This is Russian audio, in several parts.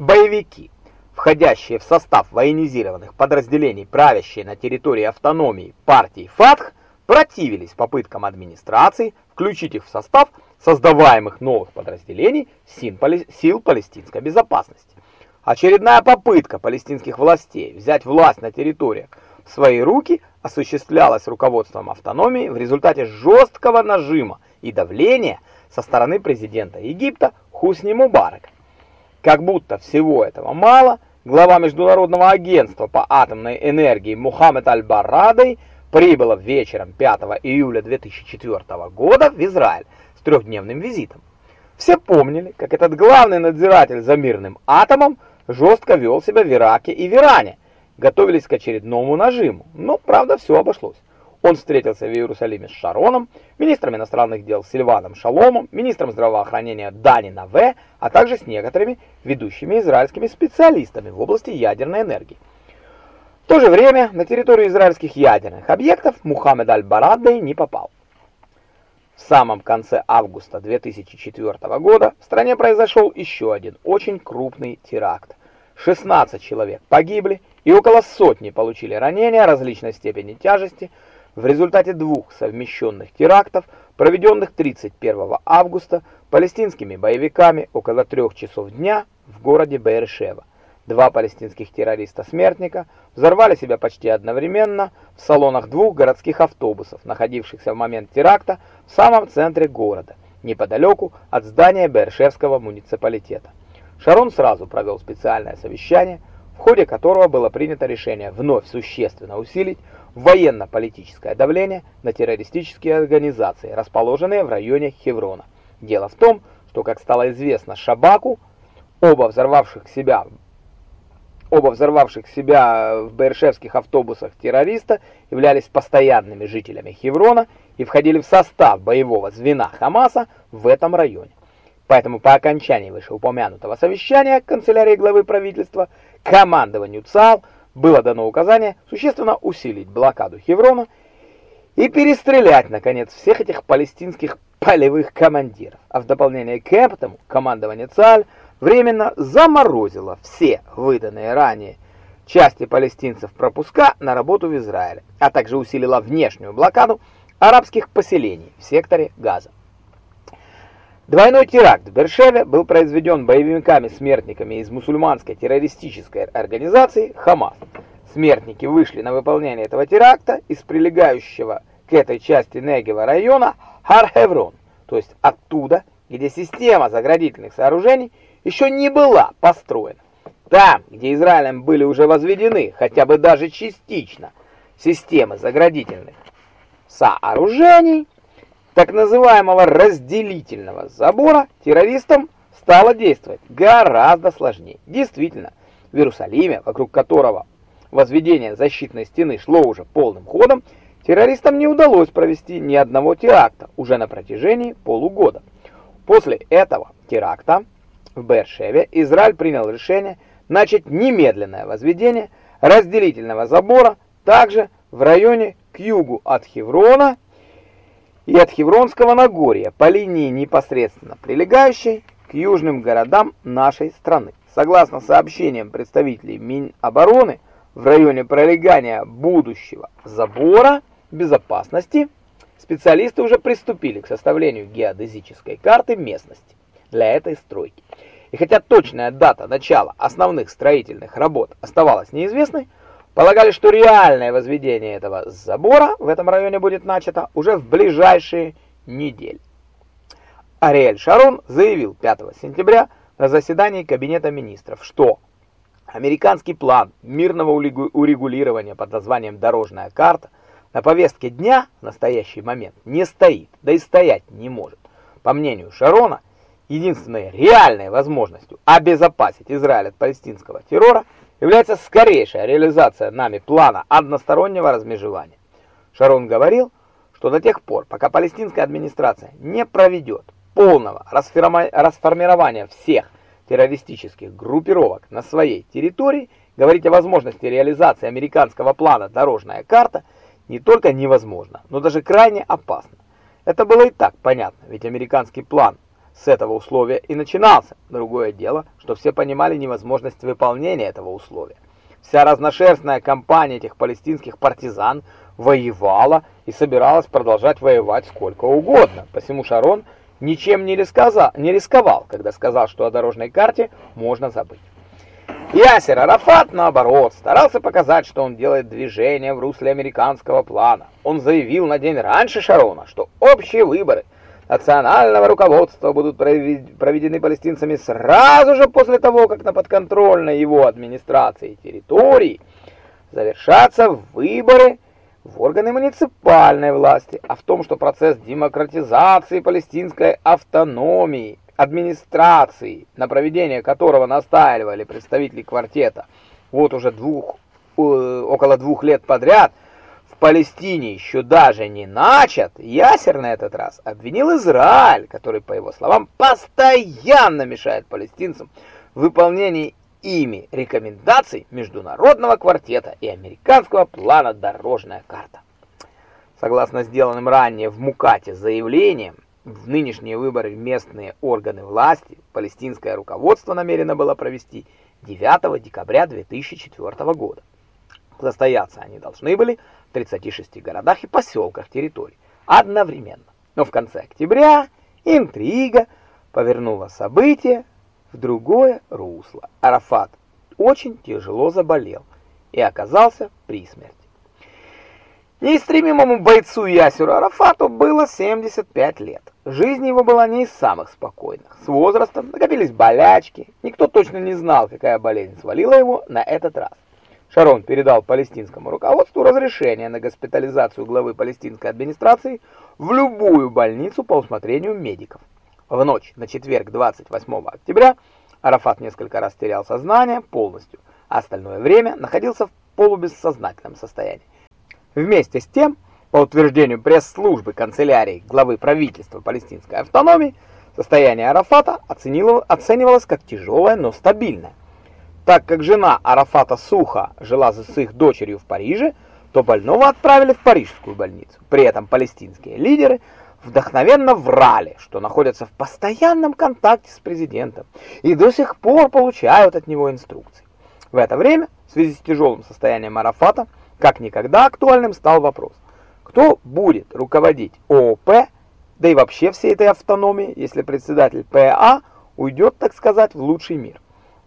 Боевики, входящие в состав военизированных подразделений, правящие на территории автономии партии ФАТХ, противились попыткам администрации включить их в состав создаваемых новых подразделений сил палестинской безопасности. Очередная попытка палестинских властей взять власть на территориях в свои руки осуществлялась руководством автономии в результате жесткого нажима и давления со стороны президента Египта Хусни Мубарака. Как будто всего этого мало, глава Международного агентства по атомной энергии Мухаммед Аль-Баррадой прибыла вечером 5 июля 2004 года в Израиль с трехдневным визитом. Все помнили, как этот главный надзиратель за мирным атомом жестко вел себя в Ираке и в Иране, готовились к очередному нажиму, но, правда, все обошлось. Он встретился в Иерусалиме с Шароном, министром иностранных дел Сильваном Шаломом, министром здравоохранения Дани Наве, а также с некоторыми ведущими израильскими специалистами в области ядерной энергии. В то же время на территорию израильских ядерных объектов Мухаммед Аль-Бараддей не попал. В самом конце августа 2004 года в стране произошел еще один очень крупный теракт. 16 человек погибли и около сотни получили ранения различной степени тяжести в результате двух совмещенных терактов, проведенных 31 августа палестинскими боевиками около трех часов дня в городе Беэршева. Два палестинских террориста-смертника взорвали себя почти одновременно в салонах двух городских автобусов, находившихся в момент теракта в самом центре города, неподалеку от здания Бершевского муниципалитета. Шарон сразу провел специальное совещание, в ходе которого было принято решение вновь существенно усилить военно-политическое давление на террористические организации, расположенные в районе Хеврона. Дело в том, что, как стало известно Шабаку, оба взорвавших себя Оба взорвавших себя в Бершевских автобусах террориста являлись постоянными жителями Хеврона и входили в состав боевого звена Хамаса в этом районе. Поэтому по окончании вышеупомянутого совещания канцелярии главы правительства командованию ЦАЛ было дано указание существенно усилить блокаду Хеврона и перестрелять, наконец, всех этих палестинских полевых командиров. А в дополнение к этому командование ЦАЛь временно заморозила все выданные ранее части палестинцев пропуска на работу в Израиле, а также усилила внешнюю блокаду арабских поселений в секторе Газа. Двойной теракт в Бершеве был произведен боевиками-смертниками из мусульманской террористической организации «Хамас». Смертники вышли на выполнение этого теракта из прилегающего к этой части Негева района Хар-Хеврон, то есть оттуда, где система заградительных сооружений – еще не была построена. Там, где Израилем были уже возведены, хотя бы даже частично, системы заградительных сооружений, так называемого разделительного забора, террористам стало действовать гораздо сложнее. Действительно, в Иерусалиме, вокруг которого возведение защитной стены шло уже полным ходом, террористам не удалось провести ни одного теракта уже на протяжении полугода. После этого теракта в Бершеве Израиль принял решение начать немедленное возведение разделительного забора также в районе к югу от Хеврона и от Хевронского Нагорья по линии непосредственно прилегающей к южным городам нашей страны. Согласно сообщениям представителей Минобороны, в районе пролегания будущего забора безопасности специалисты уже приступили к составлению геодезической карты местности для этой стройки. И хотя точная дата начала основных строительных работ оставалась неизвестной, полагали, что реальное возведение этого забора в этом районе будет начато уже в ближайшие недели. Ариэль Шарон заявил 5 сентября на заседании Кабинета министров, что американский план мирного урегулирования под названием «Дорожная карта» на повестке дня в настоящий момент не стоит, да и стоять не может. По мнению Шарона, единственной реальной возможностью обезопасить Израиль от палестинского террора является скорейшая реализация нами плана одностороннего размежевания. Шарон говорил, что до тех пор, пока палестинская администрация не проведет полного расформирования всех террористических группировок на своей территории, говорить о возможности реализации американского плана «Дорожная карта» не только невозможно, но даже крайне опасно. Это было и так понятно, ведь американский план С этого условия и начинался. Другое дело, что все понимали невозможность выполнения этого условия. Вся разношерстная компания этих палестинских партизан воевала и собиралась продолжать воевать сколько угодно. Посему Шарон ничем не, рисковал, не рисковал, когда сказал, что о дорожной карте можно забыть. Ясер Арафат, наоборот, старался показать, что он делает движение в русле американского плана. Он заявил на день раньше Шарона, что общие выборы национального руководства будут проведены палестинцами сразу же после того, как на подконтрольной его администрации территории завершатся выборы в органы муниципальной власти, а в том, что процесс демократизации палестинской автономии, администрации, на проведение которого настаивали представители квартета вот уже двух, э, около двух лет подряд, Палестине еще даже не начат, Ясер на этот раз обвинил Израиль, который, по его словам, постоянно мешает палестинцам в выполнении ими рекомендаций Международного квартета и американского плана «Дорожная карта». Согласно сделанным ранее в Мукате заявлениям, в нынешние выборы местные органы власти палестинское руководство намерено было провести 9 декабря 2004 года. Состояться они должны были в 36 городах и поселках территории одновременно. Но в конце октября интрига повернула события в другое русло. Арафат очень тяжело заболел и оказался при смерти. Неистремимому бойцу Ясеру Арафату было 75 лет. Жизнь его была не из самых спокойных. С возрастом накопились болячки. Никто точно не знал, какая болезнь свалила его на этот раз. Шарон передал палестинскому руководству разрешение на госпитализацию главы палестинской администрации в любую больницу по усмотрению медиков. В ночь на четверг 28 октября Арафат несколько раз терял сознание полностью, а остальное время находился в полубессознательном состоянии. Вместе с тем, по утверждению пресс-службы канцелярии главы правительства палестинской автономии, состояние Арафата оценивалось как тяжелое, но стабильное. Так как жена Арафата Суха жила с их дочерью в Париже, то больного отправили в парижскую больницу. При этом палестинские лидеры – вдохновенно врали, что находятся в постоянном контакте с президентом и до сих пор получают от него инструкции. В это время, в связи с тяжелым состоянием Арафата, как никогда актуальным стал вопрос, кто будет руководить ООП, да и вообще всей этой автономии, если председатель ПА уйдет, так сказать, в лучший мир.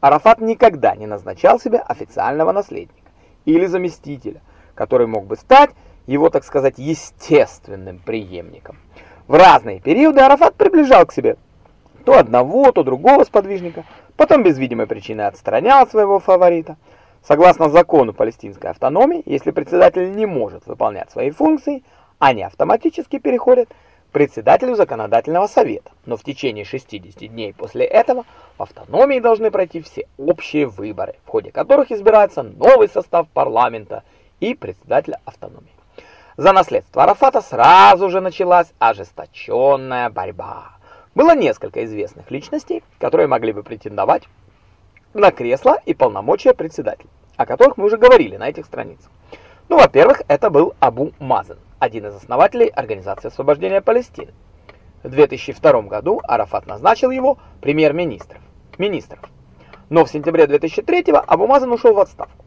Арафат никогда не назначал себе официального наследника или заместителя, который мог бы стать его, так сказать, естественным преемником. В разные периоды Арафат приближал к себе то одного, то другого сподвижника, потом без видимой причины отстранял своего фаворита. Согласно закону палестинской автономии, если председатель не может выполнять свои функции, они автоматически переходят к председателю законодательного совета. Но в течение 60 дней после этого в автономии должны пройти все общие выборы, в ходе которых избирается новый состав парламента и председателя автономии. За наследство Арафата сразу же началась ожесточенная борьба. Было несколько известных личностей, которые могли бы претендовать на кресло и полномочия председателя, о которых мы уже говорили на этих страницах. Ну, во-первых, это был Абу Мазен, один из основателей Организации освобождения Палестины. В 2002 году Арафат назначил его премьер-министром. Министров. Но в сентябре 2003 Абу Мазен ушел в отставку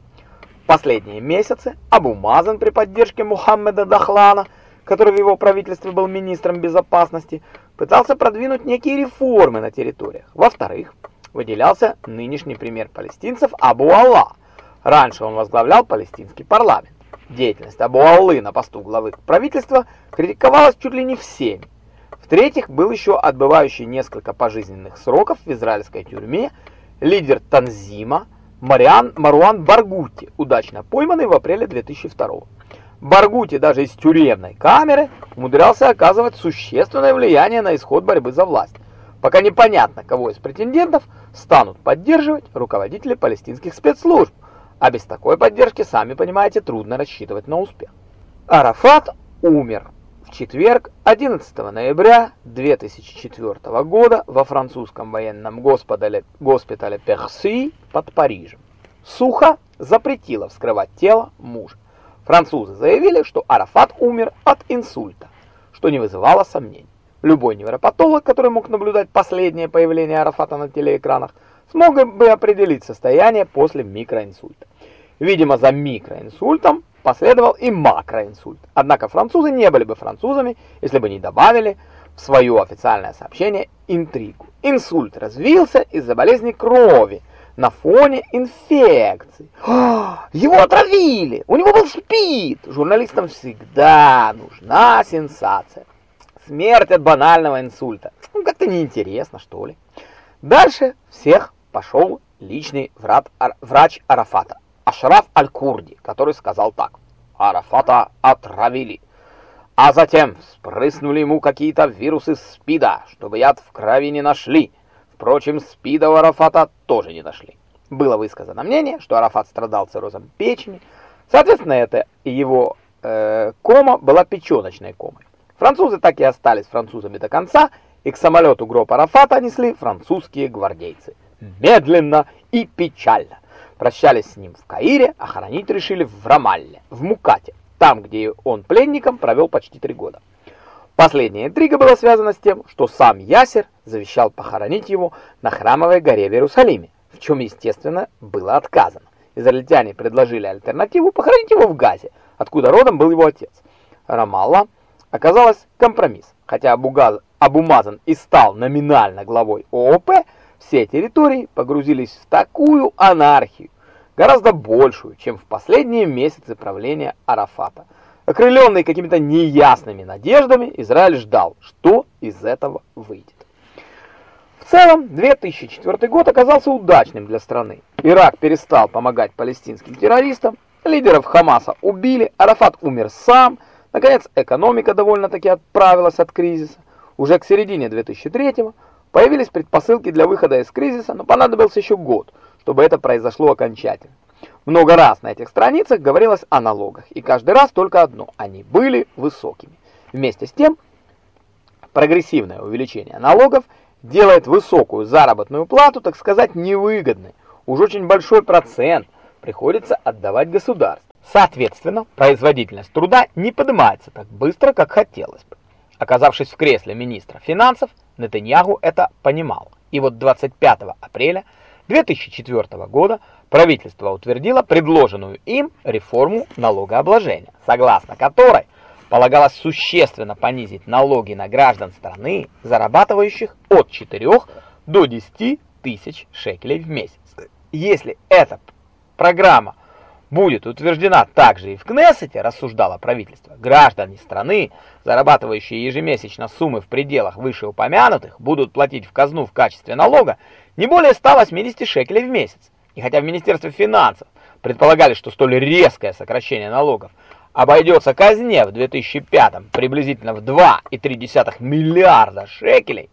последние месяцы Абу Мазан при поддержке Мухаммеда Дахлана, который в его правительстве был министром безопасности, пытался продвинуть некие реформы на территориях. Во-вторых, выделялся нынешний премьер палестинцев Абу Алла. Раньше он возглавлял палестинский парламент. Деятельность Абу Аллы на посту главы правительства критиковалась чуть ли не всеми. В-третьих, был еще отбывающий несколько пожизненных сроков в израильской тюрьме лидер Танзима, Мариан Маруан Баргути, удачно пойманный в апреле 2002 Баргути даже из тюремной камеры умудрялся оказывать существенное влияние на исход борьбы за власть. Пока непонятно, кого из претендентов станут поддерживать руководители палестинских спецслужб, а без такой поддержки, сами понимаете, трудно рассчитывать на успех. Арафат умер в четверг, 11 ноября 2004 года во французском военном госпитале, госпитале Перси под Парижем. Сухо запретила вскрывать тело мужа. Французы заявили, что Арафат умер от инсульта, что не вызывало сомнений. Любой невропатолог, который мог наблюдать последнее появление Арафата на телеэкранах, смог бы определить состояние после микроинсульта. Видимо, за микроинсультом последовал и макроинсульт. Однако французы не были бы французами, если бы не добавили в свое официальное сообщение интригу. Инсульт развился из-за болезни крови на фоне инфекции. Его отравили! У него был СПИД! Журналистам всегда нужна сенсация. Смерть от банального инсульта. Ну, как-то неинтересно, что ли. Дальше всех пошел личный врач Арафата, Ашраф Аль-Курди, который сказал так. Арафата отравили. А затем спрыснули ему какие-то вирусы СПИДа, чтобы яд в крови не нашли. Впрочем, СПИДа у Арафата тоже не нашли. Было высказано мнение, что Арафат страдал циррозом печени. Соответственно, это его э, кома была печеночной комой. Французы так и остались французами до конца, и к самолету гроб Арафата несли французские гвардейцы. Медленно и печально. Прощались с ним в Каире, а хоронить решили в Рамалле, в Мукате, там, где он пленником провел почти три года. Последняя интрига была связана с тем, что сам Ясер завещал похоронить его на Храмовой горе в Иерусалиме, в чем, естественно, было отказано. Израильтяне предложили альтернативу похоронить его в Газе, откуда родом был его отец. Рамалла оказалось компромисс. Хотя Абумазан и стал номинально главой ООП, все территории погрузились в такую анархию, гораздо большую, чем в последние месяцы правления Арафата. Окрыленный какими-то неясными надеждами, Израиль ждал, что из этого выйдет. В целом, 2004 год оказался удачным для страны. Ирак перестал помогать палестинским террористам, лидеров Хамаса убили, Арафат умер сам, Наконец, экономика довольно-таки отправилась от кризиса. Уже к середине 2003 появились предпосылки для выхода из кризиса, но понадобился еще год, чтобы это произошло окончательно. Много раз на этих страницах говорилось о налогах, и каждый раз только одно – они были высокими. Вместе с тем, прогрессивное увеличение налогов делает высокую заработную плату, так сказать, невыгодной. Уж очень большой процент приходится отдавать государству. Соответственно, производительность труда не поднимается так быстро, как хотелось бы. Оказавшись в кресле министра финансов, Нетаньягу это понимал. И вот 25 апреля 2004 года правительство утвердило предложенную им реформу налогообложения, согласно которой полагалось существенно понизить налоги на граждан страны, зарабатывающих от 4 до 10 тысяч шекелей в месяц. Если эта программа будет утверждена также и в Кнессете, рассуждало правительство, граждане страны, зарабатывающие ежемесячно суммы в пределах вышеупомянутых, будут платить в казну в качестве налога не более 180 шекелей в месяц. И хотя в Министерстве финансов предполагали, что столь резкое сокращение налогов обойдется казне в 2005 приблизительно в 2,3 миллиарда шекелей,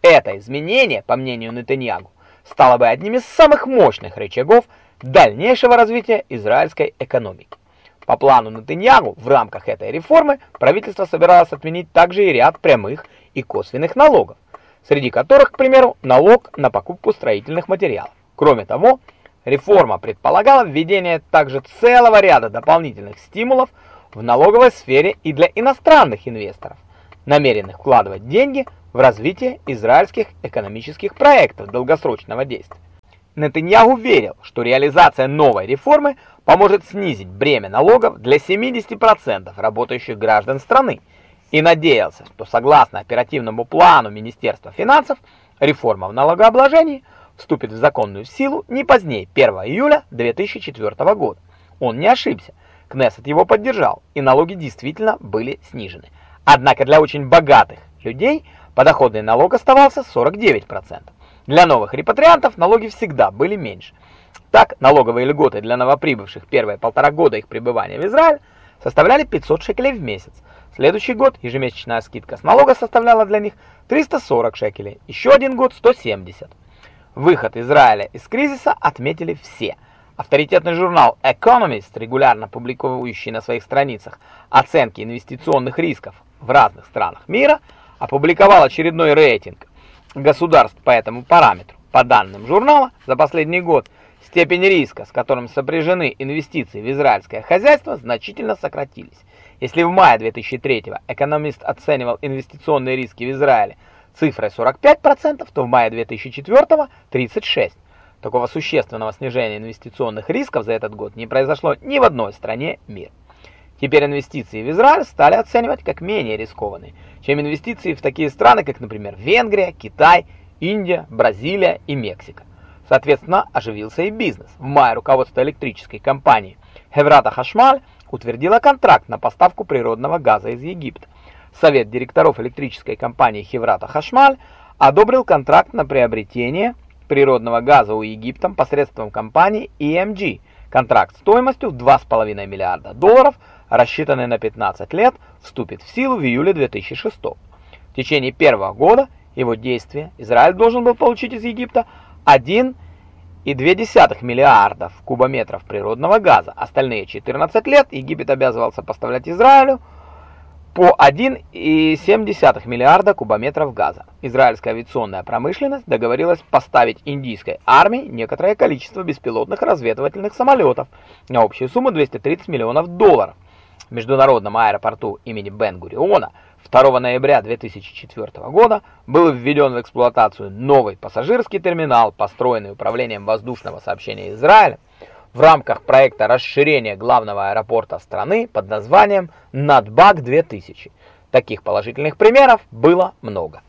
это изменение, по мнению Нетаньягу, стало бы одним из самых мощных рычагов дальнейшего развития израильской экономики. По плану Нетаньягу в рамках этой реформы правительство собиралось отменить также и ряд прямых и косвенных налогов, среди которых, к примеру, налог на покупку строительных материалов. Кроме того, реформа предполагала введение также целого ряда дополнительных стимулов в налоговой сфере и для иностранных инвесторов, намеренных вкладывать деньги в развитие израильских экономических проектов долгосрочного действия. Нетаньяху верил, что реализация новой реформы поможет снизить бремя налогов для 70% работающих граждан страны и надеялся, что согласно оперативному плану Министерства финансов, реформа в налогообложении вступит в законную силу не позднее 1 июля 2004 года. Он не ошибся, Кнессет его поддержал, и налоги действительно были снижены. Однако для очень богатых людей подоходный налог оставался 49%. Для новых репатриантов налоги всегда были меньше. Так, налоговые льготы для новоприбывших первые полтора года их пребывания в Израиле составляли 500 шекелей в месяц. Следующий год ежемесячная скидка с налога составляла для них 340 шекелей, еще один год 170. Выход Израиля из кризиса отметили все. Авторитетный журнал Economist, регулярно публикующий на своих страницах оценки инвестиционных рисков в разных странах мира, опубликовал очередной рейтинг государств по этому параметру. По данным журнала, за последний год степень риска, с которым сопряжены инвестиции в израильское хозяйство, значительно сократились. Если в мае 2003 экономист оценивал инвестиционные риски в Израиле цифрой 45%, то в мае 2004 36%. Такого существенного снижения инвестиционных рисков за этот год не произошло ни в одной стране мира. Теперь инвестиции в Израиль стали оценивать как менее рискованные, чем инвестиции в такие страны, как, например, Венгрия, Китай, Индия, Бразилия и Мексика. Соответственно, оживился и бизнес. В мае руководство электрической компании Хеврата Хашмаль утвердило контракт на поставку природного газа из Египта. Совет директоров электрической компании Хеврата Хашмаль одобрил контракт на приобретение природного газа у Египта посредством компании EMG. Контракт стоимостью в 2,5 миллиарда долларов, рассчитанный на 15 лет, вступит в силу в июле 2006 В течение первого года его действия Израиль должен был получить из Египта 1,2 миллиардов кубометров природного газа. Остальные 14 лет Египет обязывался поставлять Израилю по 1,7 миллиарда кубометров газа. Израильская авиационная промышленность договорилась поставить индийской армии некоторое количество беспилотных разведывательных самолетов на общую сумму 230 миллионов долларов. В международном аэропорту имени Бен-Гуриона 2 ноября 2004 года был введен в эксплуатацию новый пассажирский терминал, построенный Управлением воздушного сообщения Израиля, в рамках проекта расширения главного аэропорта страны под названием Надбаг 2000. Таких положительных примеров было много.